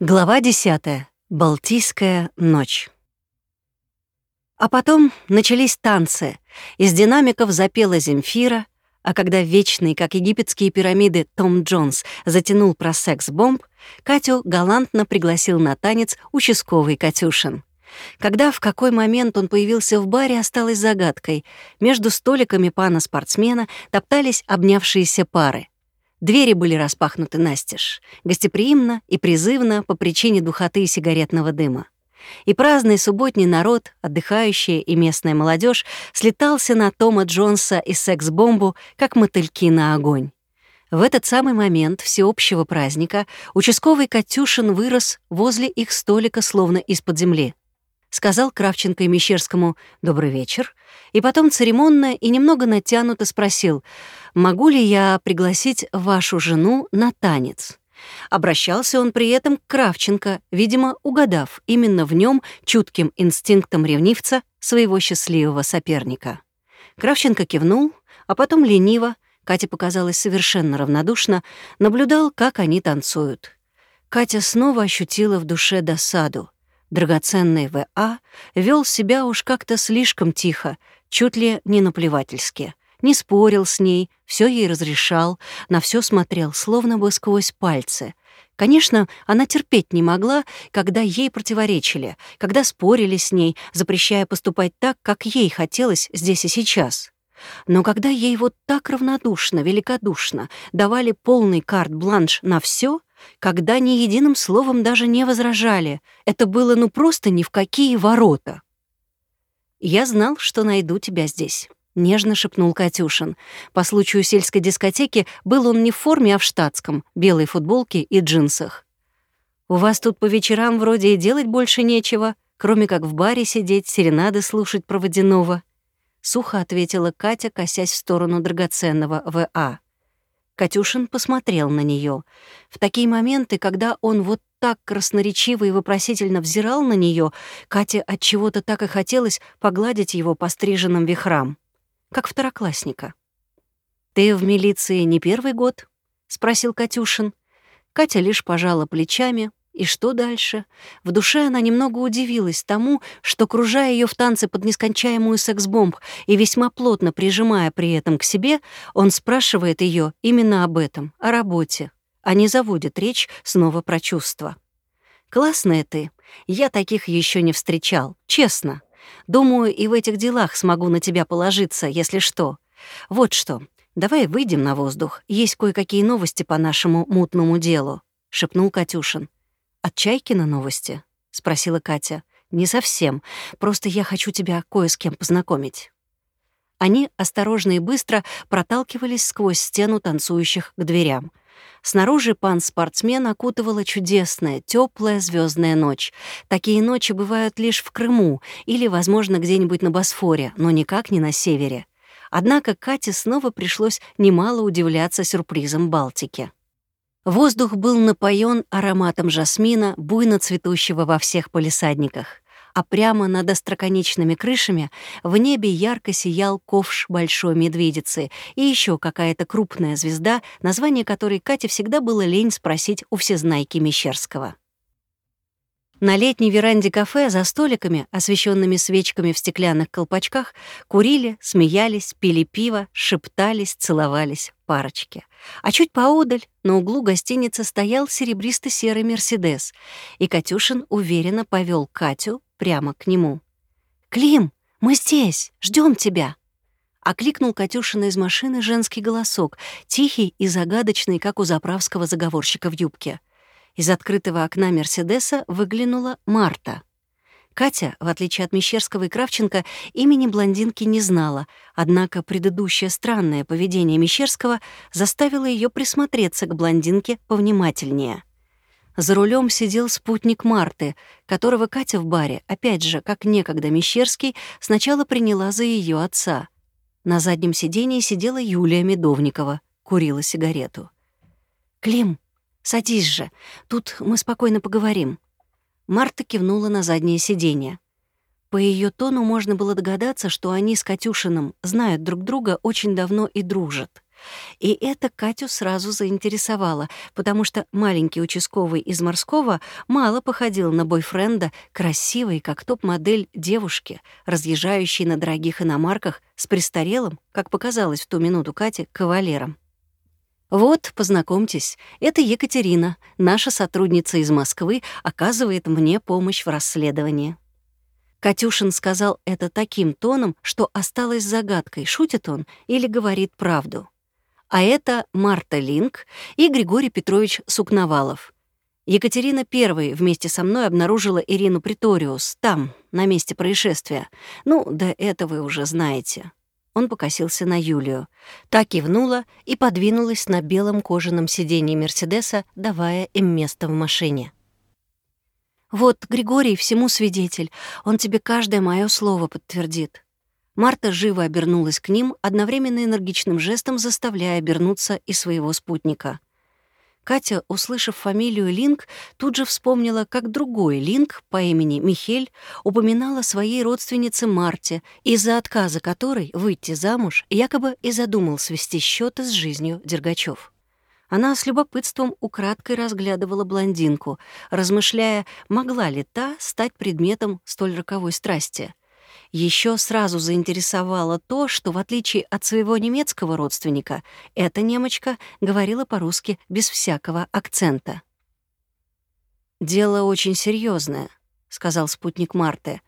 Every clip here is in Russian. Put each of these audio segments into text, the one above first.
Глава 10. Балтийская ночь. А потом начались танцы. Из динамиков запела Земфира, а когда вечный, как египетские пирамиды, Том Джонс затянул про секс-бомб, Катю галантно пригласил на танец участковый Катюшин. Когда, в какой момент он появился в баре, осталось загадкой. Между столиками пана-спортсмена топтались обнявшиеся пары. Двери были распахнуты настежь, гостеприимно и призывно по причине духоты и сигаретного дыма. И праздный субботний народ, отдыхающая и местная молодежь слетался на Тома Джонса и секс-бомбу, как мотыльки на огонь. В этот самый момент всеобщего праздника участковый Катюшин вырос возле их столика словно из-под земли сказал Кравченко и Мещерскому «добрый вечер», и потом церемонно и немного натянуто спросил «могу ли я пригласить вашу жену на танец?» Обращался он при этом к Кравченко, видимо, угадав именно в нем чутким инстинктом ревнивца своего счастливого соперника. Кравченко кивнул, а потом лениво, Катя показалась совершенно равнодушно, наблюдал, как они танцуют. Катя снова ощутила в душе досаду. Драгоценный В.А. вел себя уж как-то слишком тихо, чуть ли не наплевательски. Не спорил с ней, все ей разрешал, на все смотрел, словно бы сквозь пальцы. Конечно, она терпеть не могла, когда ей противоречили, когда спорили с ней, запрещая поступать так, как ей хотелось здесь и сейчас. Но когда ей вот так равнодушно, великодушно давали полный карт-бланш на все, когда ни единым словом даже не возражали. Это было ну просто ни в какие ворота. «Я знал, что найду тебя здесь», — нежно шепнул Катюшин. По случаю сельской дискотеки был он не в форме, а в штатском, белой футболке и джинсах. «У вас тут по вечерам вроде и делать больше нечего, кроме как в баре сидеть, серенады слушать про водяного», — сухо ответила Катя, косясь в сторону драгоценного В.А. Катюшин посмотрел на нее. В такие моменты, когда он вот так красноречиво и вопросительно взирал на нее, Кате от чего-то так и хотелось погладить его по стриженным вихрам, как второклассника. «Ты в милиции не первый год?» — спросил Катюшин. Катя лишь пожала плечами, и что дальше? В душе она немного удивилась тому, что, кружая ее в танце под нескончаемую секс-бомб и весьма плотно прижимая при этом к себе, он спрашивает ее именно об этом, о работе, а не заводит речь снова про чувства. «Классная ты. Я таких еще не встречал, честно. Думаю, и в этих делах смогу на тебя положиться, если что. Вот что, давай выйдем на воздух, есть кое-какие новости по нашему мутному делу», — шепнул Катюшин. «От Чайкина новости?» — спросила Катя. «Не совсем. Просто я хочу тебя кое с кем познакомить». Они осторожно и быстро проталкивались сквозь стену танцующих к дверям. Снаружи пан-спортсмен окутывала чудесная, теплая звездная ночь. Такие ночи бывают лишь в Крыму или, возможно, где-нибудь на Босфоре, но никак не на севере. Однако Кате снова пришлось немало удивляться сюрпризом Балтики. Воздух был напоен ароматом жасмина, буйно цветущего во всех полисадниках, а прямо над остроконечными крышами в небе ярко сиял ковш большой медведицы и еще какая-то крупная звезда, название которой Кате всегда было лень спросить у всезнайки Мещерского. На летней веранде кафе за столиками, освещенными свечками в стеклянных колпачках, курили, смеялись, пили пиво, шептались, целовались парочки. А чуть поодаль, на углу гостиницы, стоял серебристо-серый «Мерседес», и Катюшин уверенно повел Катю прямо к нему. «Клим, мы здесь, ждем тебя!» Окликнул Катюшина из машины женский голосок, тихий и загадочный, как у заправского заговорщика в юбке. Из открытого окна «Мерседеса» выглянула Марта. Катя, в отличие от Мещерского и Кравченко, имени блондинки не знала, однако предыдущее странное поведение Мещерского заставило ее присмотреться к блондинке повнимательнее. За рулем сидел спутник Марты, которого Катя в баре, опять же, как некогда Мещерский, сначала приняла за ее отца. На заднем сидении сидела Юлия Медовникова, курила сигарету. «Клим, «Садись же, тут мы спокойно поговорим». Марта кивнула на заднее сиденье. По ее тону можно было догадаться, что они с Катюшиным знают друг друга очень давно и дружат. И это Катю сразу заинтересовало, потому что маленький участковый из морского мало походил на бойфренда красивой, как топ-модель девушки, разъезжающей на дорогих иномарках с престарелым, как показалось в ту минуту Кате, кавалером. «Вот, познакомьтесь, это Екатерина, наша сотрудница из Москвы, оказывает мне помощь в расследовании». Катюшин сказал это таким тоном, что осталось загадкой, шутит он или говорит правду. А это Марта Линк и Григорий Петрович Сукновалов. Екатерина первой вместе со мной обнаружила Ирину Приториус там, на месте происшествия. Ну, да это вы уже знаете. Он покосился на Юлию. Та кивнула и подвинулась на белом кожаном сиденье Мерседеса, давая им место в машине. «Вот, Григорий всему свидетель. Он тебе каждое мое слово подтвердит». Марта живо обернулась к ним, одновременно энергичным жестом заставляя обернуться и своего спутника. Катя, услышав фамилию Линк, тут же вспомнила, как другой Линк по имени Михель упоминала своей родственнице Марте, из-за отказа которой выйти замуж якобы и задумал свести счеты с жизнью Дергачев. Она с любопытством украдкой разглядывала блондинку, размышляя, могла ли та стать предметом столь роковой страсти. Еще сразу заинтересовало то, что, в отличие от своего немецкого родственника, эта немочка говорила по-русски без всякого акцента. «Дело очень серьезное, сказал спутник Марты.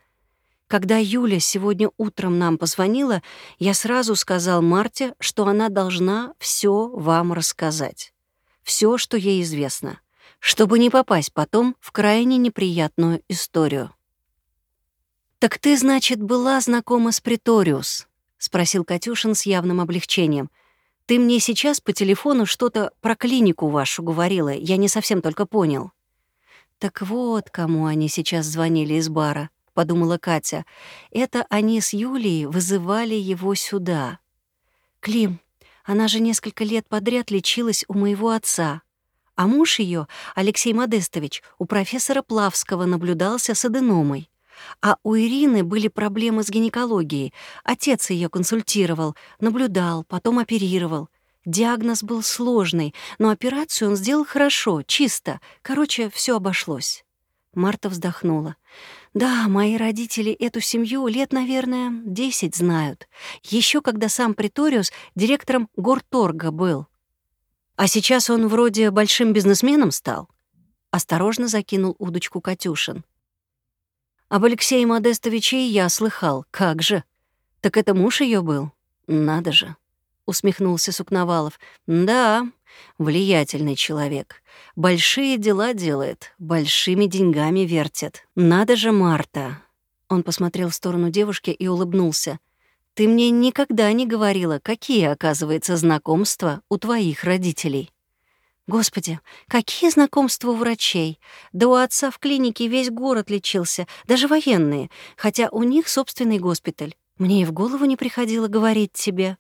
«Когда Юля сегодня утром нам позвонила, я сразу сказал Марте, что она должна все вам рассказать. Все, что ей известно, чтобы не попасть потом в крайне неприятную историю». «Так ты, значит, была знакома с Приториус?» — спросил Катюшин с явным облегчением. «Ты мне сейчас по телефону что-то про клинику вашу говорила, я не совсем только понял». «Так вот, кому они сейчас звонили из бара», — подумала Катя. «Это они с Юлией вызывали его сюда». «Клим, она же несколько лет подряд лечилась у моего отца», а муж ее, Алексей Модестович, у профессора Плавского наблюдался с аденомой. А у Ирины были проблемы с гинекологией. Отец ее консультировал, наблюдал, потом оперировал. Диагноз был сложный, но операцию он сделал хорошо, чисто. Короче, все обошлось. Марта вздохнула. «Да, мои родители эту семью лет, наверное, десять знают. Еще когда сам Приториус директором горторга был. А сейчас он вроде большим бизнесменом стал?» Осторожно закинул удочку Катюшин. Об Алексее Модестовиче я слыхал. Как же? Так это муж ее был? Надо же. Усмехнулся Сукновалов. Да, влиятельный человек. Большие дела делает, большими деньгами вертит. Надо же, Марта. Он посмотрел в сторону девушки и улыбнулся. Ты мне никогда не говорила, какие, оказывается, знакомства у твоих родителей. Господи, какие знакомства у врачей! Да у отца в клинике весь город лечился, даже военные, хотя у них собственный госпиталь. Мне и в голову не приходило говорить тебе.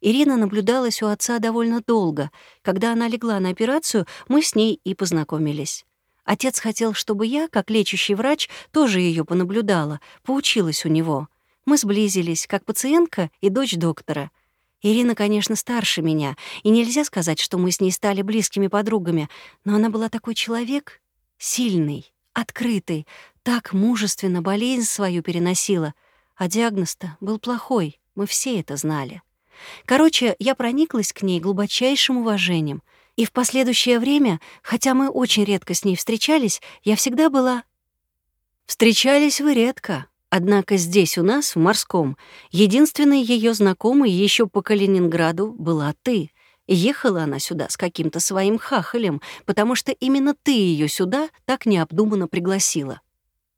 Ирина наблюдалась у отца довольно долго. Когда она легла на операцию, мы с ней и познакомились. Отец хотел, чтобы я, как лечащий врач, тоже ее понаблюдала, поучилась у него. Мы сблизились, как пациентка и дочь доктора — Ирина, конечно, старше меня, и нельзя сказать, что мы с ней стали близкими подругами, но она была такой человек, сильный, открытый, так мужественно болезнь свою переносила, а диагноз-то был плохой, мы все это знали. Короче, я прониклась к ней глубочайшим уважением, и в последующее время, хотя мы очень редко с ней встречались, я всегда была... «Встречались вы редко», Однако здесь у нас, в Морском, единственной ее знакомой еще по Калининграду была ты. Ехала она сюда с каким-то своим хахалем, потому что именно ты ее сюда так необдуманно пригласила.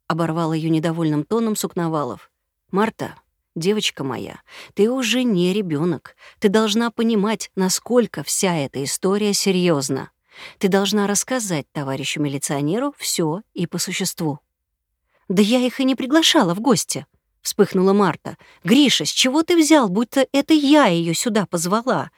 Оборвал ее недовольным тоном Сукновалов. «Марта, девочка моя, ты уже не ребенок. Ты должна понимать, насколько вся эта история серьезна. Ты должна рассказать товарищу милиционеру все и по существу». «Да я их и не приглашала в гости», — вспыхнула Марта. «Гриша, с чего ты взял, будто это я ее сюда позвала?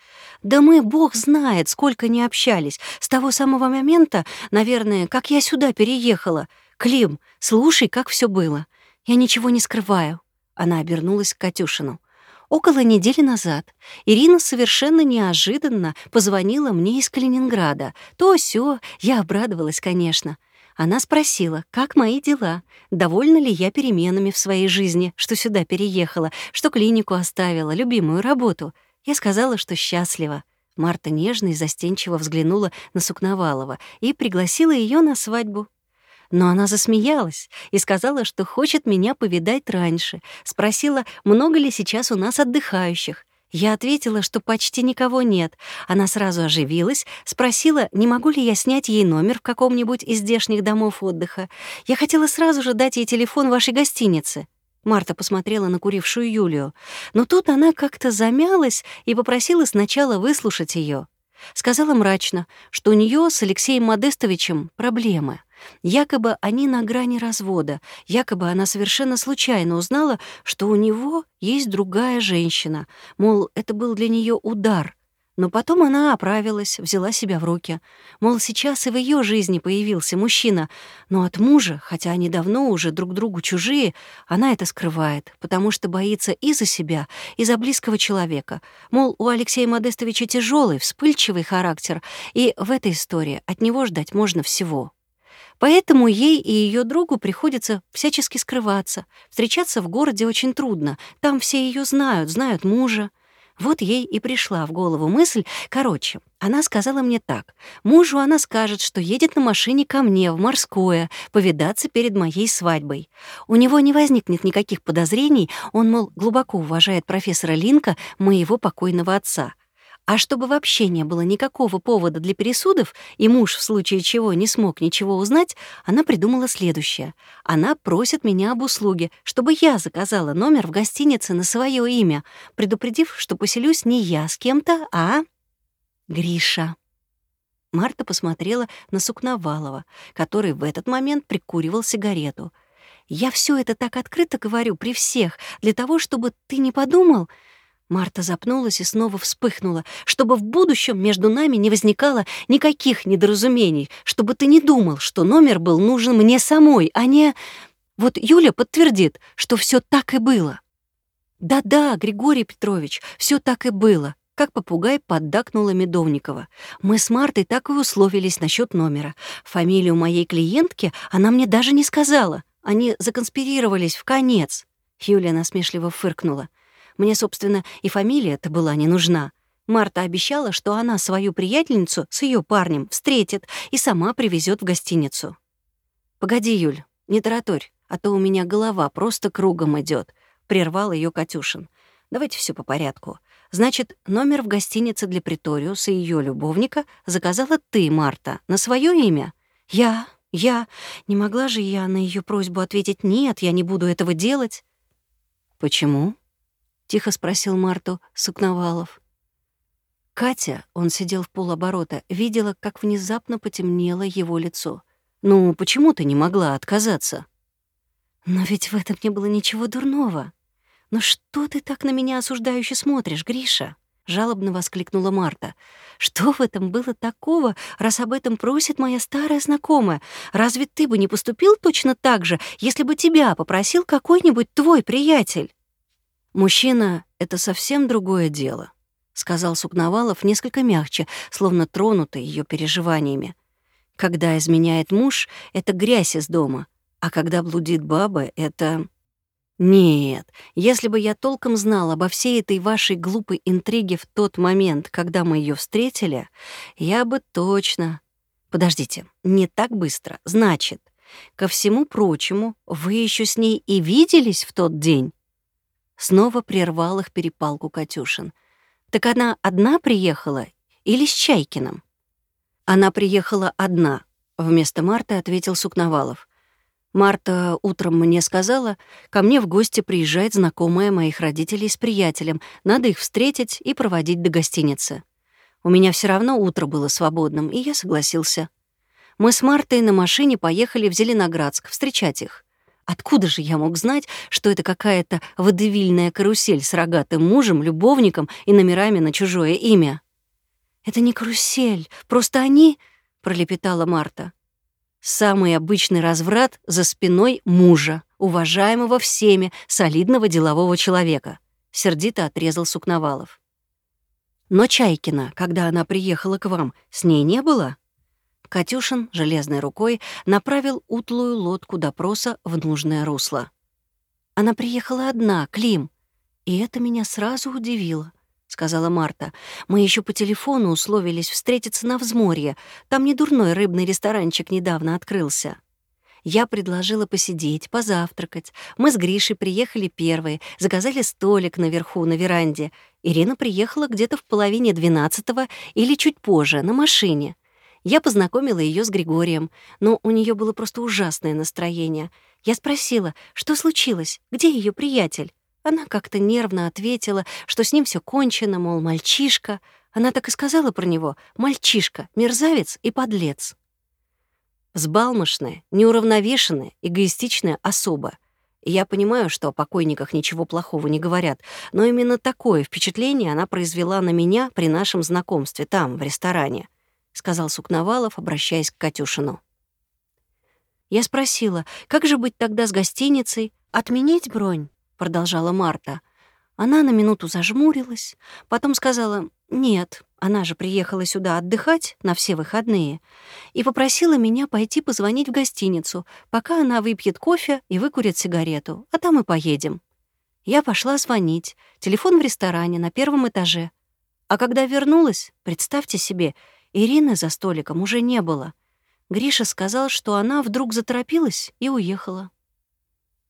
Да мы, бог знает, сколько не общались. С того самого момента, наверное, как я сюда переехала. Клим, слушай, как все было. Я ничего не скрываю». Она обернулась к Катюшину. Около недели назад Ирина совершенно неожиданно позвонила мне из Калининграда. То все, я обрадовалась, конечно. Она спросила, как мои дела, довольна ли я переменами в своей жизни, что сюда переехала, что клинику оставила, любимую работу. Я сказала, что счастлива. Марта нежно и застенчиво взглянула на Сукновалова и пригласила ее на свадьбу. Но она засмеялась и сказала, что хочет меня повидать раньше. Спросила, много ли сейчас у нас отдыхающих. Я ответила, что почти никого нет. Она сразу оживилась, спросила, не могу ли я снять ей номер в каком-нибудь из здешних домов отдыха. Я хотела сразу же дать ей телефон вашей гостиницы. Марта посмотрела на курившую Юлию. Но тут она как-то замялась и попросила сначала выслушать ее. Сказала мрачно, что у нее с Алексеем Модестовичем проблемы. Якобы они на грани развода, якобы она совершенно случайно узнала, что у него есть другая женщина, мол, это был для нее удар. Но потом она оправилась, взяла себя в руки. Мол, сейчас и в ее жизни появился мужчина, но от мужа, хотя они давно уже друг другу чужие, она это скрывает, потому что боится и за себя, и за близкого человека. Мол, у Алексея Модестовича тяжелый, вспыльчивый характер, и в этой истории от него ждать можно всего. Поэтому ей и ее другу приходится всячески скрываться. Встречаться в городе очень трудно. Там все ее знают, знают мужа. Вот ей и пришла в голову мысль. Короче, она сказала мне так. Мужу она скажет, что едет на машине ко мне в Морское повидаться перед моей свадьбой. У него не возникнет никаких подозрений, он, мол, глубоко уважает профессора Линка, моего покойного отца. А чтобы вообще не было никакого повода для пересудов, и муж в случае чего не смог ничего узнать, она придумала следующее. Она просит меня об услуге, чтобы я заказала номер в гостинице на свое имя, предупредив, что поселюсь не я с кем-то, а Гриша. Марта посмотрела на Сукновалова, который в этот момент прикуривал сигарету. «Я все это так открыто говорю при всех, для того, чтобы ты не подумал...» Марта запнулась и снова вспыхнула, чтобы в будущем между нами не возникало никаких недоразумений, чтобы ты не думал, что номер был нужен мне самой, а не... Вот Юля подтвердит, что все так и было. Да-да, Григорий Петрович, все так и было. Как попугай поддакнула Медовникова. Мы с Мартой так и условились насчет номера. Фамилию моей клиентки она мне даже не сказала. Они законспирировались в конец. Юлия насмешливо фыркнула. Мне, собственно, и фамилия-то была не нужна. Марта обещала, что она свою приятельницу с ее парнем встретит и сама привезет в гостиницу. «Погоди, Юль, не тараторь, а то у меня голова просто кругом идет, прервал ее Катюшин. «Давайте все по порядку. Значит, номер в гостинице для Приториуса и ее любовника заказала ты, Марта, на свое имя?» «Я, я. Не могла же я на ее просьбу ответить «нет, я не буду этого делать». «Почему?» — тихо спросил Марту Сукновалов. Катя, он сидел в полоборота, видела, как внезапно потемнело его лицо. «Ну, почему ты не могла отказаться?» «Но ведь в этом не было ничего дурного. Но что ты так на меня осуждающе смотришь, Гриша?» — жалобно воскликнула Марта. «Что в этом было такого, раз об этом просит моя старая знакомая? Разве ты бы не поступил точно так же, если бы тебя попросил какой-нибудь твой приятель?» «Мужчина — это совсем другое дело», — сказал Сукновалов несколько мягче, словно тронутый ее переживаниями. «Когда изменяет муж, это грязь из дома, а когда блудит баба, это...» «Нет, если бы я толком знал обо всей этой вашей глупой интриге в тот момент, когда мы ее встретили, я бы точно...» «Подождите, не так быстро. Значит, ко всему прочему, вы еще с ней и виделись в тот день?» Снова прервал их перепалку Катюшин. «Так она одна приехала или с Чайкиным?» «Она приехала одна», — вместо Марты ответил Сукновалов. «Марта утром мне сказала, ко мне в гости приезжает знакомая моих родителей с приятелем, надо их встретить и проводить до гостиницы. У меня все равно утро было свободным, и я согласился. Мы с Мартой на машине поехали в Зеленоградск встречать их. Откуда же я мог знать, что это какая-то водевильная карусель с рогатым мужем, любовником и номерами на чужое имя? «Это не карусель, просто они...» — пролепетала Марта. «Самый обычный разврат за спиной мужа, уважаемого всеми, солидного делового человека», — сердито отрезал Сукновалов. Но Чайкина, когда она приехала к вам, с ней не было? Катюшин железной рукой направил утлую лодку допроса в нужное русло. Она приехала одна, Клим, и это меня сразу удивило сказала Марта. «Мы еще по телефону условились встретиться на взморье. Там недурной рыбный ресторанчик недавно открылся». Я предложила посидеть, позавтракать. Мы с Гришей приехали первые, заказали столик наверху, на веранде. Ирина приехала где-то в половине двенадцатого или чуть позже, на машине. Я познакомила ее с Григорием, но у нее было просто ужасное настроение. Я спросила, что случилось, где ее приятель? Она как-то нервно ответила, что с ним все кончено, мол, мальчишка. Она так и сказала про него — мальчишка, мерзавец и подлец. Взбалмошная, неуравновешенная, эгоистичная особа. Я понимаю, что о покойниках ничего плохого не говорят, но именно такое впечатление она произвела на меня при нашем знакомстве там, в ресторане, — сказал Сукновалов, обращаясь к Катюшину. Я спросила, как же быть тогда с гостиницей? Отменить бронь? — продолжала Марта. Она на минуту зажмурилась, потом сказала «нет», она же приехала сюда отдыхать на все выходные, и попросила меня пойти позвонить в гостиницу, пока она выпьет кофе и выкурит сигарету, а там и поедем. Я пошла звонить, телефон в ресторане на первом этаже. А когда вернулась, представьте себе, Ирины за столиком уже не было. Гриша сказал, что она вдруг заторопилась и уехала.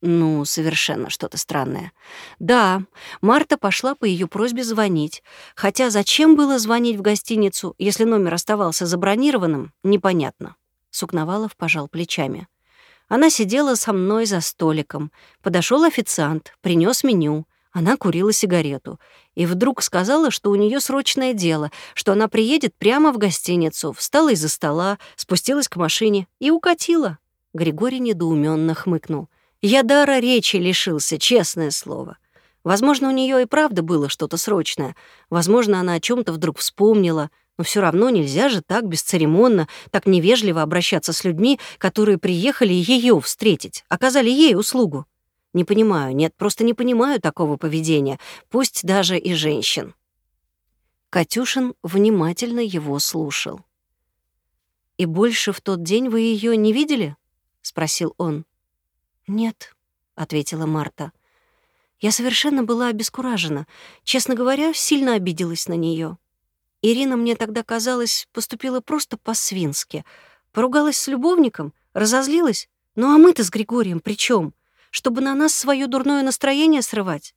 Ну, совершенно что-то странное. Да, Марта пошла по ее просьбе звонить. Хотя зачем было звонить в гостиницу, если номер оставался забронированным, непонятно. Сукновалов пожал плечами. Она сидела со мной за столиком. Подошел официант, принес меню. Она курила сигарету. И вдруг сказала, что у нее срочное дело, что она приедет прямо в гостиницу, встала из-за стола, спустилась к машине и укатила. Григорий недоуменно хмыкнул. Я дара речи лишился, честное слово. Возможно, у нее и правда было что-то срочное. Возможно, она о чем то вдруг вспомнила. Но все равно нельзя же так бесцеремонно, так невежливо обращаться с людьми, которые приехали ее встретить, оказали ей услугу. Не понимаю, нет, просто не понимаю такого поведения, пусть даже и женщин. Катюшин внимательно его слушал. «И больше в тот день вы ее не видели?» — спросил он. «Нет», — ответила Марта. «Я совершенно была обескуражена. Честно говоря, сильно обиделась на нее. Ирина, мне тогда казалось, поступила просто по-свински. Поругалась с любовником, разозлилась. Ну а мы-то с Григорием при чем? Чтобы на нас свое дурное настроение срывать?»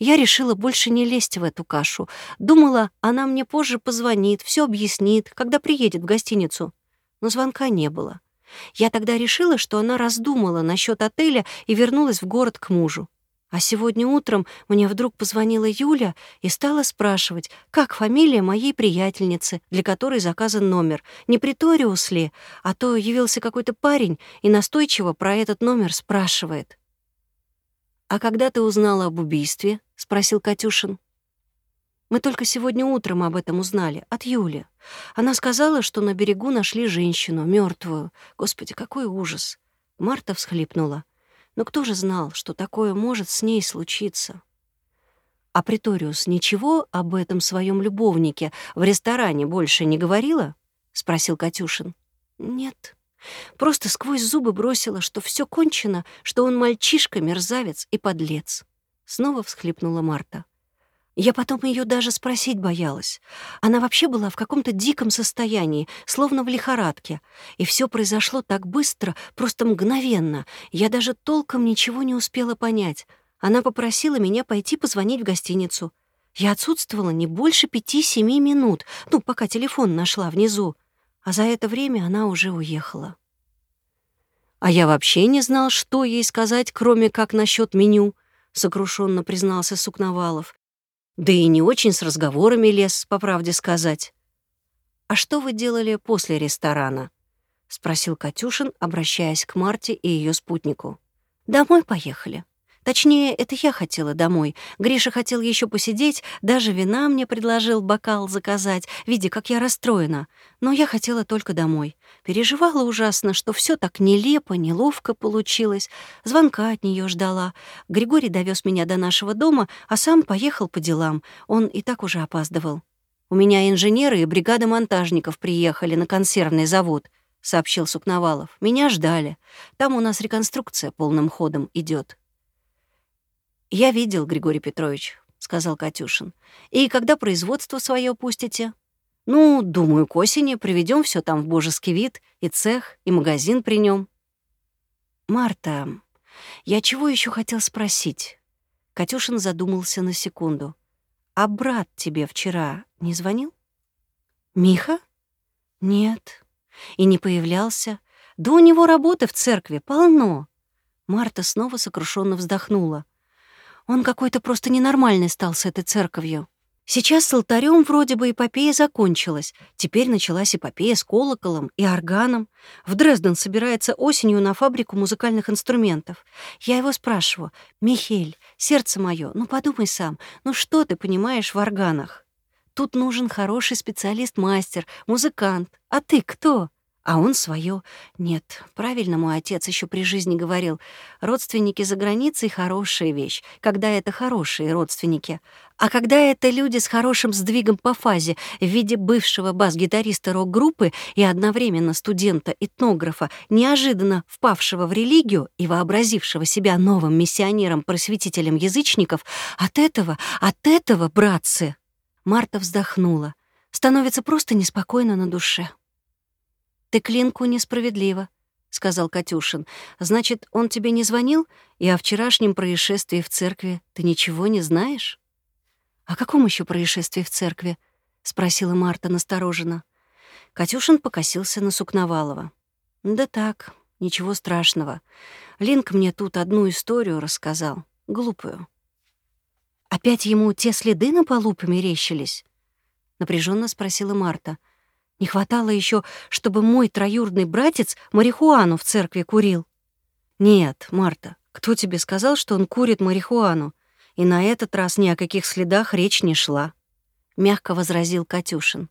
Я решила больше не лезть в эту кашу. Думала, она мне позже позвонит, все объяснит, когда приедет в гостиницу. Но звонка не было. Я тогда решила, что она раздумала насчет отеля и вернулась в город к мужу. А сегодня утром мне вдруг позвонила Юля и стала спрашивать, как фамилия моей приятельницы, для которой заказан номер, не Приториус ли, а то явился какой-то парень и настойчиво про этот номер спрашивает. «А когда ты узнала об убийстве?» — спросил Катюшин. Мы только сегодня утром об этом узнали, от Юли. Она сказала, что на берегу нашли женщину, мертвую. Господи, какой ужас. Марта всхлипнула. Но кто же знал, что такое может с ней случиться? А Приториус ничего об этом своем любовнике в ресторане больше не говорила? спросил Катюшин. Нет. Просто сквозь зубы бросила, что все кончено, что он мальчишка, мерзавец и подлец. Снова всхлипнула Марта. Я потом ее даже спросить боялась. Она вообще была в каком-то диком состоянии, словно в лихорадке. И все произошло так быстро, просто мгновенно. Я даже толком ничего не успела понять. Она попросила меня пойти позвонить в гостиницу. Я отсутствовала не больше пяти-семи минут, ну, пока телефон нашла внизу. А за это время она уже уехала. А я вообще не знал, что ей сказать, кроме как насчет меню, сокрушенно признался Сукновалов. Да и не очень с разговорами лез, по правде сказать. «А что вы делали после ресторана?» — спросил Катюшин, обращаясь к Марте и ее спутнику. «Домой поехали. Точнее, это я хотела домой. Гриша хотел еще посидеть, даже вина мне предложил бокал заказать, видя, как я расстроена. Но я хотела только домой. Переживала ужасно, что все так нелепо, неловко получилось. Звонка от нее ждала. Григорий довез меня до нашего дома, а сам поехал по делам. Он и так уже опаздывал. «У меня инженеры и бригада монтажников приехали на консервный завод», — сообщил Сукновалов. «Меня ждали. Там у нас реконструкция полным ходом идет. «Я видел, Григорий Петрович», — сказал Катюшин. «И когда производство свое пустите?» «Ну, думаю, к осени приведем все там в божеский вид, и цех, и магазин при нем. «Марта, я чего еще хотел спросить?» Катюшин задумался на секунду. «А брат тебе вчера не звонил?» «Миха?» «Нет. И не появлялся. Да у него работы в церкви полно». Марта снова сокрушенно вздохнула. Он какой-то просто ненормальный стал с этой церковью. Сейчас с алтарем вроде бы эпопея закончилась. Теперь началась эпопея с колоколом и органом. В Дрезден собирается осенью на фабрику музыкальных инструментов. Я его спрашиваю, «Михель, сердце мое, ну подумай сам, ну что ты понимаешь в органах? Тут нужен хороший специалист-мастер, музыкант. А ты кто?» А он свое. Нет, правильно мой отец еще при жизни говорил. Родственники за границей — хорошая вещь, когда это хорошие родственники. А когда это люди с хорошим сдвигом по фазе в виде бывшего бас-гитариста рок-группы и одновременно студента-этнографа, неожиданно впавшего в религию и вообразившего себя новым миссионером-просветителем язычников, от этого, от этого, братцы, Марта вздохнула. Становится просто неспокойно на душе. «Ты Клинку несправедливо», — сказал Катюшин. «Значит, он тебе не звонил, и о вчерашнем происшествии в церкви ты ничего не знаешь?» «О каком еще происшествии в церкви?» — спросила Марта настороженно. Катюшин покосился на Сукновалова. «Да так, ничего страшного. Линк мне тут одну историю рассказал, глупую». «Опять ему те следы на полу померещились?» — напряженно спросила Марта. Не хватало еще, чтобы мой троюродный братец марихуану в церкви курил. Нет, Марта, кто тебе сказал, что он курит марихуану? И на этот раз ни о каких следах речь не шла. Мягко возразил Катюшин.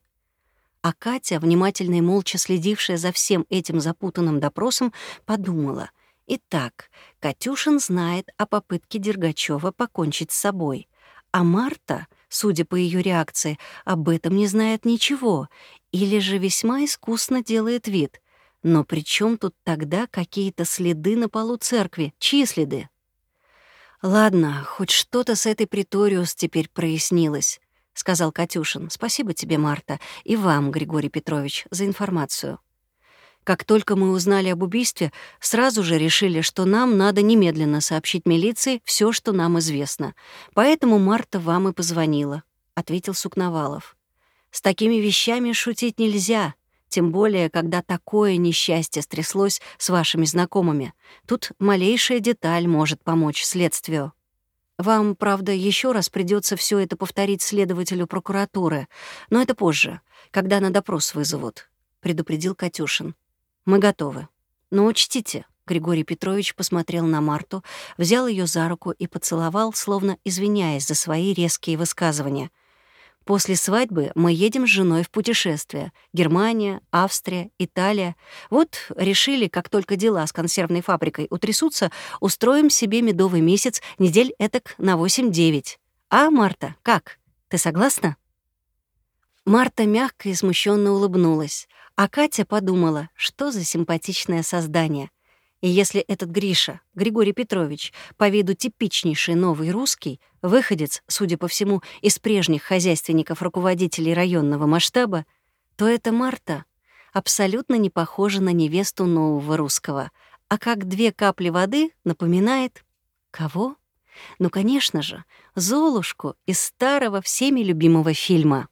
А Катя, внимательно и молча следившая за всем этим запутанным допросом, подумала. Итак, Катюшин знает о попытке Дергачева покончить с собой. А Марта, судя по ее реакции, об этом не знает ничего или же весьма искусно делает вид. Но при чем тут тогда какие-то следы на полу церкви? Чьи следы? «Ладно, хоть что-то с этой Приториус теперь прояснилось», — сказал Катюшин. «Спасибо тебе, Марта, и вам, Григорий Петрович, за информацию. Как только мы узнали об убийстве, сразу же решили, что нам надо немедленно сообщить милиции все, что нам известно. Поэтому Марта вам и позвонила», — ответил Сукновалов. С такими вещами шутить нельзя, тем более, когда такое несчастье стряслось с вашими знакомыми. Тут малейшая деталь может помочь следствию. Вам, правда, еще раз придется все это повторить следователю прокуратуры, но это позже, когда на допрос вызовут», — предупредил Катюшин. «Мы готовы. Но учтите, Григорий Петрович посмотрел на Марту, взял ее за руку и поцеловал, словно извиняясь за свои резкие высказывания — После свадьбы мы едем с женой в путешествие. Германия, Австрия, Италия. Вот решили, как только дела с консервной фабрикой утрясутся, устроим себе медовый месяц, недель этак на 8-9. А, Марта, как? Ты согласна? Марта мягко и смущенно улыбнулась, а Катя подумала, что за симпатичное создание. И если этот Гриша, Григорий Петрович, по виду типичнейший новый русский, выходец, судя по всему, из прежних хозяйственников-руководителей районного масштаба, то эта Марта абсолютно не похожа на невесту нового русского, а как две капли воды напоминает... Кого? Ну, конечно же, Золушку из старого всеми любимого фильма.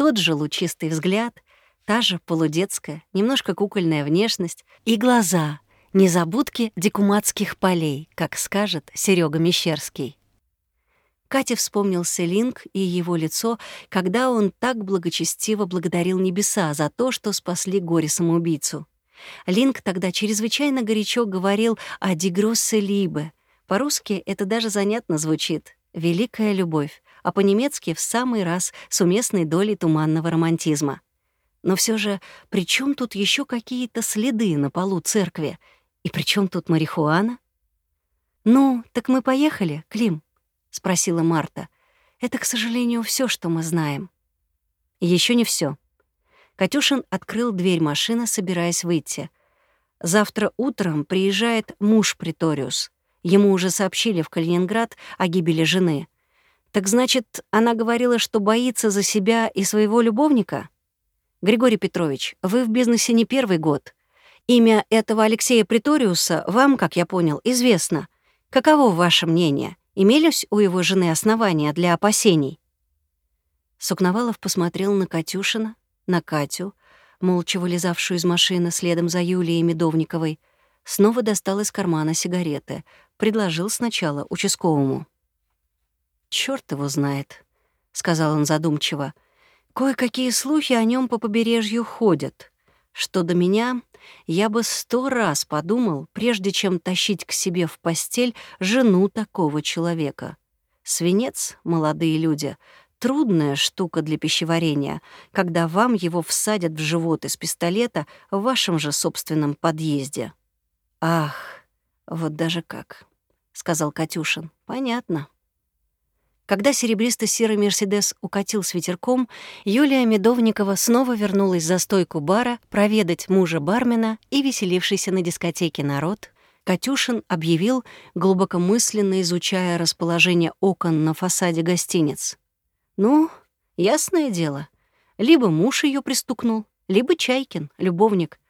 Тот же лучистый взгляд, та же полудетская, немножко кукольная внешность и глаза — Незабудки дикуматских полей, как скажет Серега Мещерский. Кате вспомнился Линк и его лицо, когда он так благочестиво благодарил небеса за то, что спасли горе-самоубийцу. Линк тогда чрезвычайно горячо говорил о Дегроссе Либе, По-русски это даже занятно звучит. «Великая любовь», а по-немецки в самый раз с уместной долей туманного романтизма. Но все же, при чем тут еще какие-то следы на полу церкви? И при чем тут марихуана? «Ну, так мы поехали, Клим?» — спросила Марта. «Это, к сожалению, все, что мы знаем». Еще не все. Катюшин открыл дверь машины, собираясь выйти. Завтра утром приезжает муж Приториус. Ему уже сообщили в Калининград о гибели жены. Так значит, она говорила, что боится за себя и своего любовника? Григорий Петрович, вы в бизнесе не первый год. Имя этого Алексея Приториуса вам, как я понял, известно. Каково ваше мнение? Имелись у его жены основания для опасений? Сукновалов посмотрел на Катюшина, на Катю, молча вылезавшую из машины следом за Юлией Медовниковой, снова достал из кармана сигареты, предложил сначала участковому. «Чёрт его знает», — сказал он задумчиво. «Кое-какие слухи о нем по побережью ходят. Что до меня, я бы сто раз подумал, прежде чем тащить к себе в постель жену такого человека. Свинец, молодые люди, трудная штука для пищеварения, когда вам его всадят в живот из пистолета в вашем же собственном подъезде. «Ах, вот даже как», — сказал Катюшин. «Понятно». Когда серебристо-серый «Мерседес» укатил с ветерком, Юлия Медовникова снова вернулась за стойку бара проведать мужа бармена и веселившийся на дискотеке народ. Катюшин объявил, глубокомысленно изучая расположение окон на фасаде гостиниц. Ну, ясное дело. Либо муж ее пристукнул, либо Чайкин, любовник.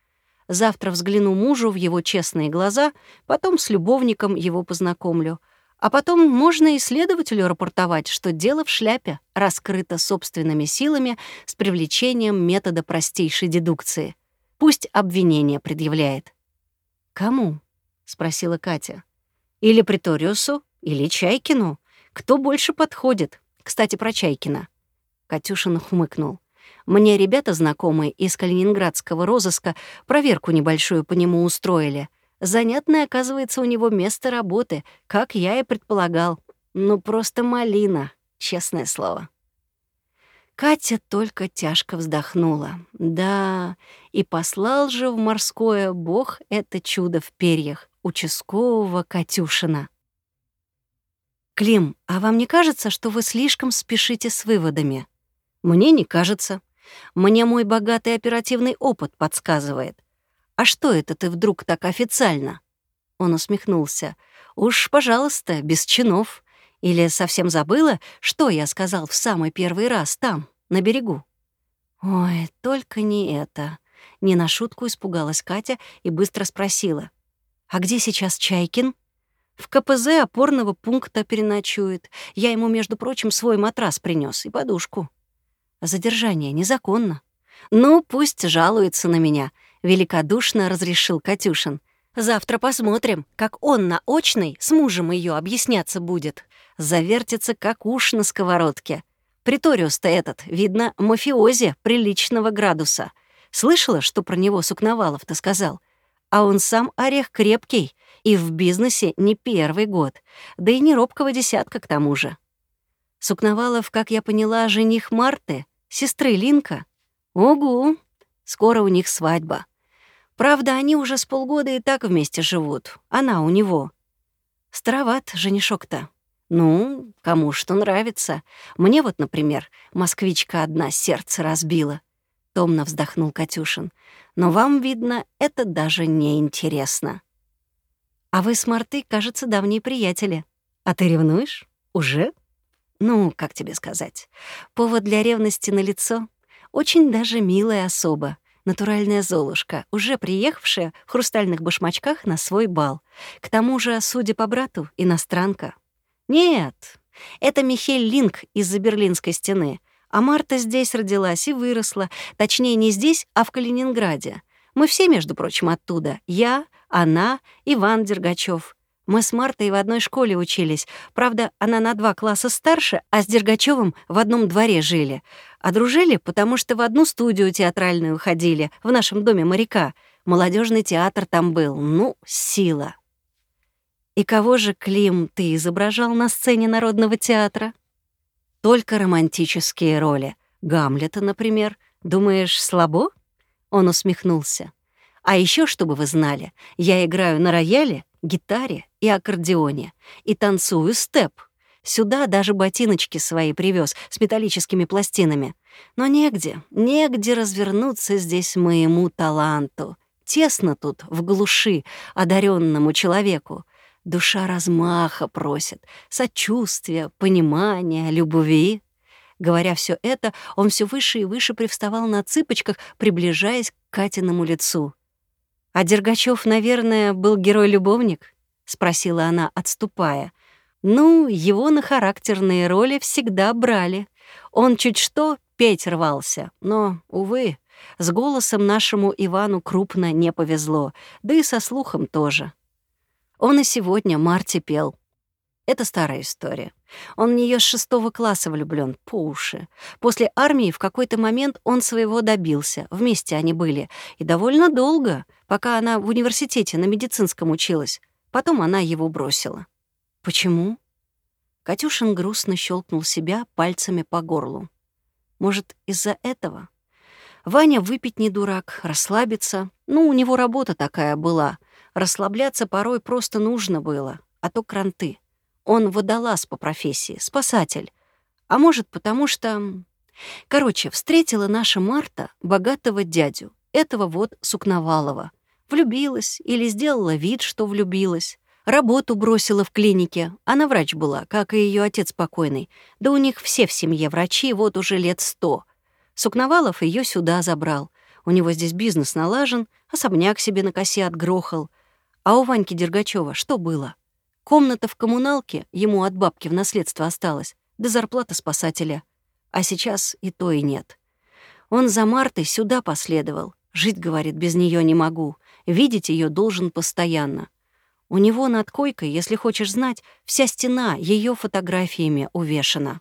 Завтра взгляну мужу в его честные глаза, потом с любовником его познакомлю. А потом можно и следователю рапортовать, что дело в шляпе раскрыто собственными силами с привлечением метода простейшей дедукции. Пусть обвинение предъявляет. «Кому?» — спросила Катя. «Или Приториусу, или Чайкину. Кто больше подходит?» Кстати, про Чайкина». Катюшин хмыкнул. «Мне ребята знакомые из калининградского розыска проверку небольшую по нему устроили. Занятное, оказывается, у него место работы, как я и предполагал. Ну, просто малина, честное слово». Катя только тяжко вздохнула. Да, и послал же в морское бог это чудо в перьях, участкового Катюшина. «Клим, а вам не кажется, что вы слишком спешите с выводами?» «Мне не кажется. Мне мой богатый оперативный опыт подсказывает. А что это ты вдруг так официально?» Он усмехнулся. «Уж, пожалуйста, без чинов. Или совсем забыла, что я сказал в самый первый раз там, на берегу?» «Ой, только не это». Не на шутку испугалась Катя и быстро спросила. «А где сейчас Чайкин?» В КПЗ опорного пункта переночует. Я ему, между прочим, свой матрас принес и подушку. Задержание незаконно. Ну, пусть жалуется на меня, великодушно разрешил Катюшин. Завтра посмотрим, как он на очной с мужем ее объясняться будет. Завертится, как уж на сковородке. Приториус-то этот, видно, мафиози приличного градуса. Слышала, что про него Сукновалов-то сказал? А он сам орех крепкий, и в бизнесе не первый год, да и не робкого десятка к тому же. Сукновалов, как я поняла, жених Марты, сестры Линка. Ого, скоро у них свадьба. Правда, они уже с полгода и так вместе живут, она у него. Староват женишок-то. Ну, кому что нравится. Мне вот, например, москвичка одна сердце разбила. Томно вздохнул Катюшин. Но вам, видно, это даже не интересно. А вы с Мартой, кажется, давние приятели. А ты ревнуешь? Уже? Ну, как тебе сказать? Повод для ревности на лицо. Очень даже милая особа, натуральная Золушка, уже приехавшая в хрустальных башмачках на свой бал. К тому же, судя по брату, иностранка. Нет, это Михель Линк из-за Берлинской стены. А Марта здесь родилась и выросла. Точнее, не здесь, а в Калининграде. Мы все, между прочим, оттуда. Я, она, Иван Дергачев. Мы с Мартой в одной школе учились. Правда, она на два класса старше, а с Дергачевым в одном дворе жили. А дружили, потому что в одну студию театральную ходили, в нашем доме моряка. Молодежный театр там был. Ну, сила. И кого же, Клим, ты изображал на сцене Народного театра? Только романтические роли. Гамлета, например. Думаешь, слабо? Он усмехнулся. А еще, чтобы вы знали, я играю на рояле, гитаре и аккордеоне и танцую степ. Сюда даже ботиночки свои привез с металлическими пластинами. Но негде, негде развернуться здесь моему таланту. Тесно тут, в глуши, одаренному человеку. Душа размаха просит, сочувствия, понимания, любви. Говоря все это, он все выше и выше привставал на цыпочках, приближаясь к Катиному лицу. «А Дергачев, наверное, был герой-любовник?» — спросила она, отступая. «Ну, его на характерные роли всегда брали. Он чуть что петь рвался, но, увы, с голосом нашему Ивану крупно не повезло, да и со слухом тоже. Он и сегодня Марте пел. Это старая история. Он в нее с шестого класса влюблен по уши. После армии в какой-то момент он своего добился. Вместе они были. И довольно долго, пока она в университете на медицинском училась. Потом она его бросила. Почему? Катюшин грустно щелкнул себя пальцами по горлу. Может, из-за этого? Ваня выпить не дурак, расслабиться. Ну, у него работа такая была — Расслабляться порой просто нужно было, а то кранты. Он водолаз по профессии, спасатель. А может, потому что... Короче, встретила наша Марта богатого дядю, этого вот Сукновалова. Влюбилась или сделала вид, что влюбилась. Работу бросила в клинике. Она врач была, как и ее отец покойный. Да у них все в семье врачи вот уже лет сто. Сукновалов ее сюда забрал. У него здесь бизнес налажен, особняк себе на косе отгрохал. А у Ваньки Дергачева что было? Комната в коммуналке ему от бабки в наследство осталась, да зарплата спасателя. А сейчас и то и нет. Он за Мартой сюда последовал. Жить, говорит, без нее не могу. Видеть ее должен постоянно. У него над койкой, если хочешь знать, вся стена ее фотографиями увешана.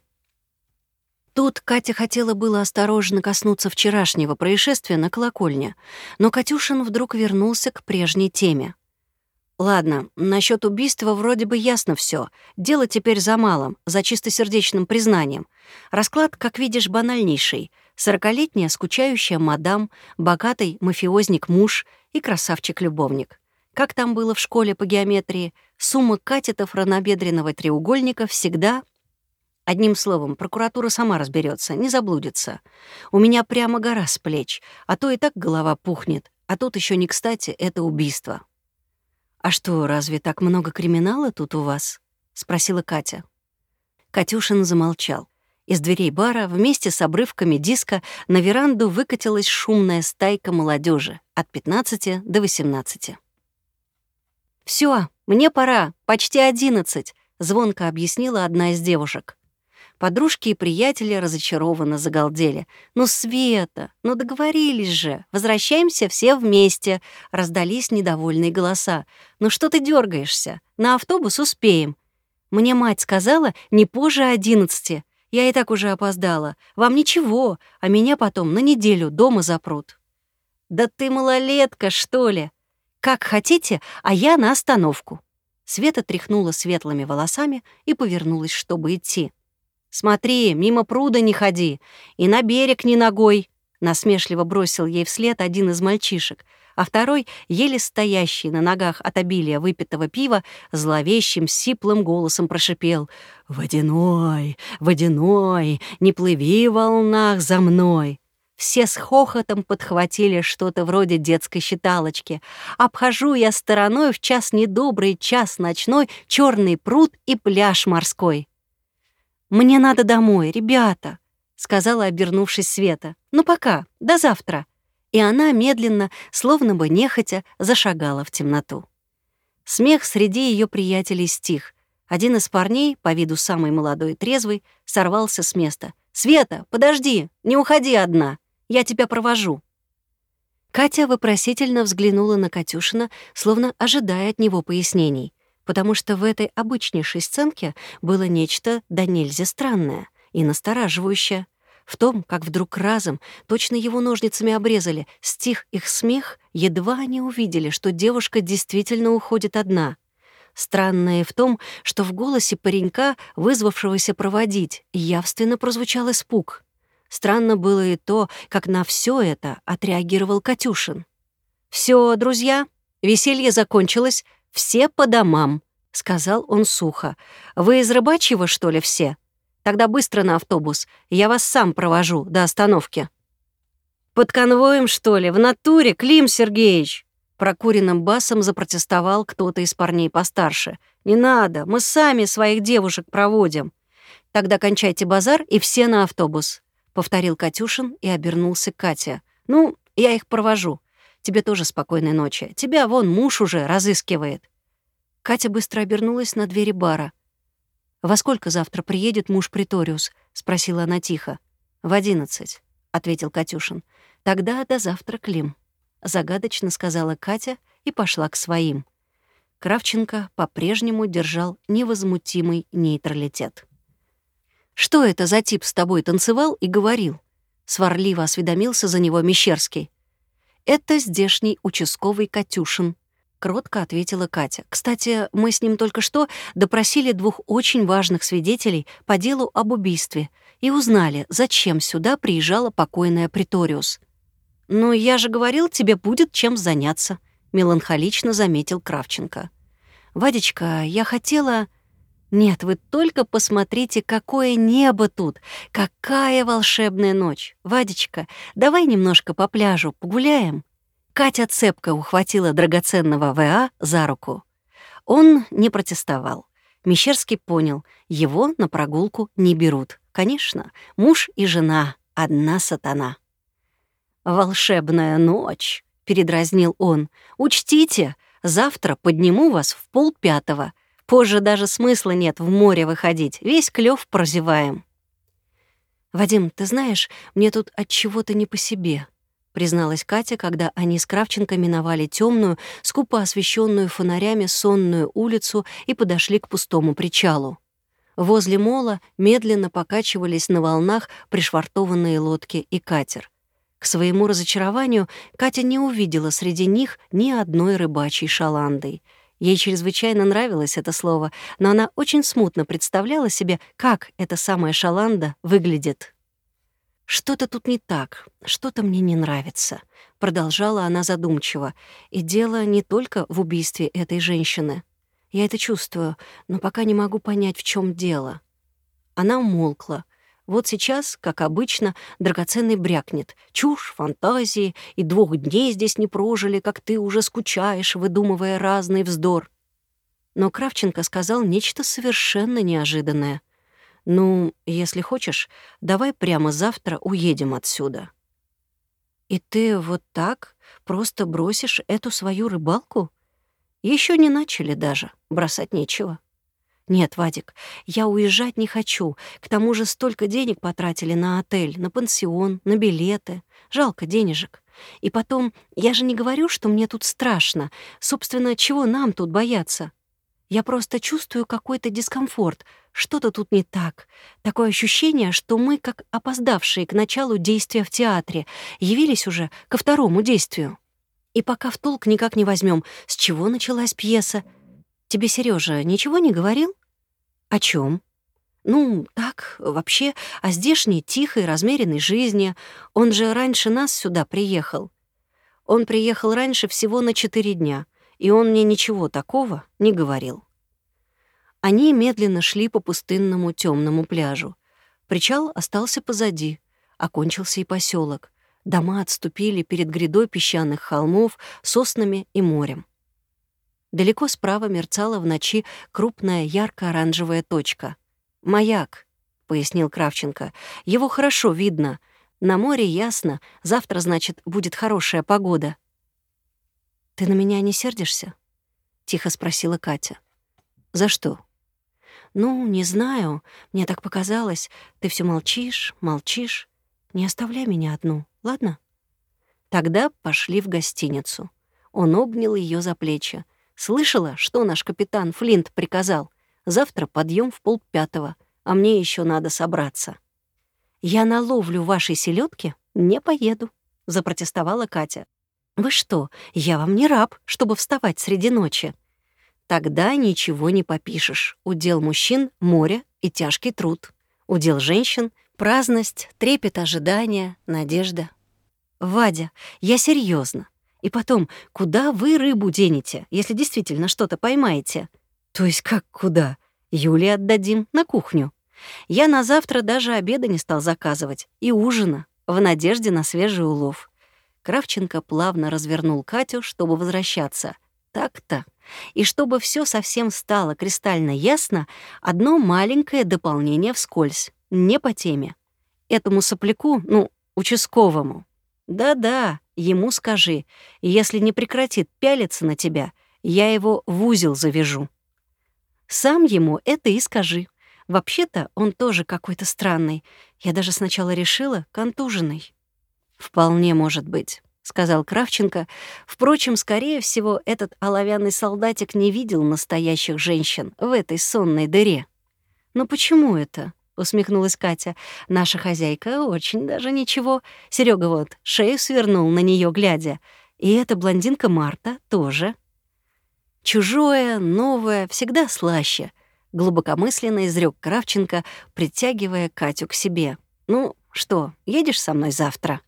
Тут Катя хотела было осторожно коснуться вчерашнего происшествия на колокольне, но Катюшин вдруг вернулся к прежней теме. Ладно, насчет убийства вроде бы ясно все. Дело теперь за малым, за чистосердечным признанием. Расклад, как видишь, банальнейший. Сорокалетняя скучающая мадам, богатый мафиозник-муж и красавчик-любовник. Как там было в школе по геометрии, сумма катетов равнобедренного треугольника всегда... Одним словом, прокуратура сама разберется, не заблудится. У меня прямо гора с плеч, а то и так голова пухнет, а тут еще не кстати это убийство. «А что, разве так много криминала тут у вас?» — спросила Катя. Катюшин замолчал. Из дверей бара вместе с обрывками диска на веранду выкатилась шумная стайка молодежи от 15 до 18. Все, мне пора, почти одиннадцать», — звонко объяснила одна из девушек. Подружки и приятели разочарованно загалдели. «Ну, Света, ну договорились же, возвращаемся все вместе», — раздались недовольные голоса. «Ну что ты дергаешься? На автобус успеем». Мне мать сказала не позже одиннадцати. Я и так уже опоздала. Вам ничего, а меня потом на неделю дома запрут. Да ты малолетка, что ли? Как хотите, а я на остановку. Света тряхнула светлыми волосами и повернулась, чтобы идти. «Смотри, мимо пруда не ходи, и на берег не ногой», — насмешливо бросил ей вслед один из мальчишек, а второй, еле стоящий на ногах от обилия выпитого пива, зловещим сиплым голосом прошипел «Водяной, водяной, не плыви в волнах за мной». Все с хохотом подхватили что-то вроде детской считалочки. Обхожу я стороной в час недобрый, час ночной, черный пруд и пляж морской. «Мне надо домой, ребята», — сказала, обернувшись Света. «Ну пока, до завтра». И она медленно, словно бы нехотя, зашагала в темноту. Смех среди ее приятелей стих. Один из парней, по виду самый молодой и трезвый, сорвался с места. «Света, подожди, не уходи одна, я тебя провожу». Катя вопросительно взглянула на Катюшина, словно ожидая от него пояснений потому что в этой обычнейшей сценке было нечто да нельзя странное и настораживающее. В том, как вдруг разом, точно его ножницами обрезали, стих их смех, едва они увидели, что девушка действительно уходит одна. Странное в том, что в голосе паренька, вызвавшегося проводить, явственно прозвучал испуг. Странно было и то, как на все это отреагировал Катюшин. Все, друзья, веселье закончилось, все по домам», — сказал он сухо. «Вы из рыбачьего, что ли, все? Тогда быстро на автобус, я вас сам провожу до остановки». «Под конвоем, что ли? В натуре, Клим Сергеевич?» Прокуренным басом запротестовал кто-то из парней постарше. «Не надо, мы сами своих девушек проводим». «Тогда кончайте базар и все на автобус», — повторил Катюшин и обернулся к Кате. «Ну, я их провожу. Тебе тоже спокойной ночи. Тебя вон муж уже разыскивает». Катя быстро обернулась на двери бара. «Во сколько завтра приедет муж Приториус?» — спросила она тихо. «В одиннадцать», — ответил Катюшин. «Тогда до завтра, Клим». — загадочно сказала Катя и пошла к своим. Кравченко по-прежнему держал невозмутимый нейтралитет. «Что это за тип с тобой танцевал и говорил?» — сварливо осведомился за него Мещерский. «Это здешний участковый Катюшин», — кротко ответила Катя. «Кстати, мы с ним только что допросили двух очень важных свидетелей по делу об убийстве и узнали, зачем сюда приезжала покойная Приториус. «Но я же говорил, тебе будет чем заняться», — меланхолично заметил Кравченко. «Вадечка, я хотела...» «Нет, вы только посмотрите, какое небо тут! Какая волшебная ночь! Вадечка, давай немножко по пляжу погуляем?» Катя цепко ухватила драгоценного ВА за руку. Он не протестовал. Мещерский понял, его на прогулку не берут. Конечно, муж и жена — одна сатана. «Волшебная ночь», — передразнил он. «Учтите, завтра подниму вас в полпятого. Позже даже смысла нет в море выходить, весь клёв прозеваем». «Вадим, ты знаешь, мне тут от чего-то не по себе», — призналась Катя, когда они с Кравченко миновали темную, скупо освещенную фонарями сонную улицу и подошли к пустому причалу. Возле мола медленно покачивались на волнах пришвартованные лодки и катер — к своему разочарованию Катя не увидела среди них ни одной рыбачьей шаланды. Ей чрезвычайно нравилось это слово, но она очень смутно представляла себе, как эта самая шаланда выглядит. «Что-то тут не так, что-то мне не нравится», — продолжала она задумчиво. «И дело не только в убийстве этой женщины. Я это чувствую, но пока не могу понять, в чем дело». Она умолкла, вот сейчас, как обычно, драгоценный брякнет. Чушь, фантазии, и двух дней здесь не прожили, как ты уже скучаешь, выдумывая разный вздор. Но Кравченко сказал нечто совершенно неожиданное. «Ну, если хочешь, давай прямо завтра уедем отсюда». «И ты вот так просто бросишь эту свою рыбалку?» Еще не начали даже, бросать нечего. «Нет, Вадик, я уезжать не хочу. К тому же столько денег потратили на отель, на пансион, на билеты. Жалко денежек. И потом, я же не говорю, что мне тут страшно. Собственно, чего нам тут бояться? Я просто чувствую какой-то дискомфорт. Что-то тут не так. Такое ощущение, что мы, как опоздавшие к началу действия в театре, явились уже ко второму действию. И пока в толк никак не возьмем, с чего началась пьеса. Тебе Сережа ничего не говорил? «О чем? «Ну, так, вообще, о здешней тихой, размеренной жизни. Он же раньше нас сюда приехал. Он приехал раньше всего на четыре дня, и он мне ничего такого не говорил». Они медленно шли по пустынному темному пляжу. Причал остался позади, окончился и поселок. Дома отступили перед грядой песчаных холмов, соснами и морем. Далеко справа мерцала в ночи крупная ярко-оранжевая точка. «Маяк», — пояснил Кравченко. «Его хорошо видно. На море ясно. Завтра, значит, будет хорошая погода». «Ты на меня не сердишься?» — тихо спросила Катя. «За что?» «Ну, не знаю. Мне так показалось. Ты все молчишь, молчишь. Не оставляй меня одну, ладно?» Тогда пошли в гостиницу. Он обнял ее за плечи. Слышала, что наш капитан Флинт приказал? Завтра подъем в полпятого, а мне еще надо собраться. Я на ловлю вашей селедки не поеду, запротестовала Катя. Вы что, я вам не раб, чтобы вставать среди ночи. Тогда ничего не попишешь. Удел мужчин — море и тяжкий труд. Удел женщин — праздность, трепет ожидания, надежда. Вадя, я серьезно. И потом, куда вы рыбу денете, если действительно что-то поймаете? То есть как куда? Юле отдадим на кухню. Я на завтра даже обеда не стал заказывать и ужина, в надежде на свежий улов. Кравченко плавно развернул Катю, чтобы возвращаться. Так-то. И чтобы все совсем стало кристально ясно, одно маленькое дополнение вскользь, не по теме. Этому сопляку, ну, участковому. Да-да, ему скажи, если не прекратит пялиться на тебя, я его в узел завяжу. Сам ему это и скажи. Вообще-то он тоже какой-то странный. Я даже сначала решила, контуженный. «Вполне может быть», — сказал Кравченко. Впрочем, скорее всего, этот оловянный солдатик не видел настоящих женщин в этой сонной дыре. «Но почему это?» — усмехнулась Катя. «Наша хозяйка очень даже ничего. Серега вот шею свернул на нее глядя. И эта блондинка Марта тоже». Чужое, новое, всегда слаще, глубокомысленно изрек Кравченко, притягивая Катю к себе. Ну, что, едешь со мной завтра?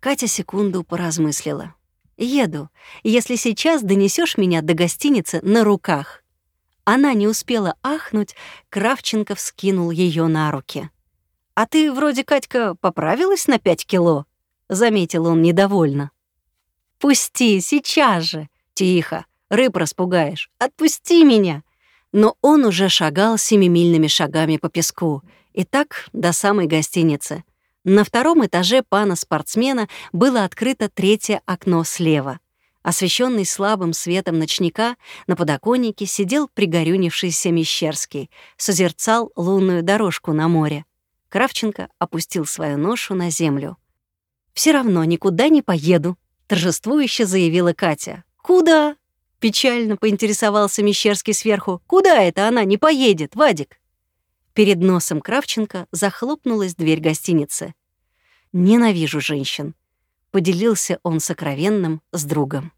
Катя секунду поразмыслила. Еду, если сейчас донесешь меня до гостиницы на руках. Она не успела ахнуть, Кравченко вскинул ее на руки. «А ты вроде, Катька, поправилась на пять кило?» — заметил он недовольно. «Пусти, сейчас же!» «Тихо, рыб распугаешь. Отпусти меня!» Но он уже шагал семимильными шагами по песку. И так до самой гостиницы. На втором этаже пана-спортсмена было открыто третье окно слева. Освещенный слабым светом ночника, на подоконнике сидел пригорюнившийся Мещерский, созерцал лунную дорожку на море. Кравченко опустил свою ношу на землю. Все равно никуда не поеду», — торжествующе заявила Катя. «Куда?» Печально поинтересовался Мещерский сверху. «Куда это она не поедет, Вадик?» Перед носом Кравченко захлопнулась дверь гостиницы. «Ненавижу женщин», — поделился он сокровенным с другом.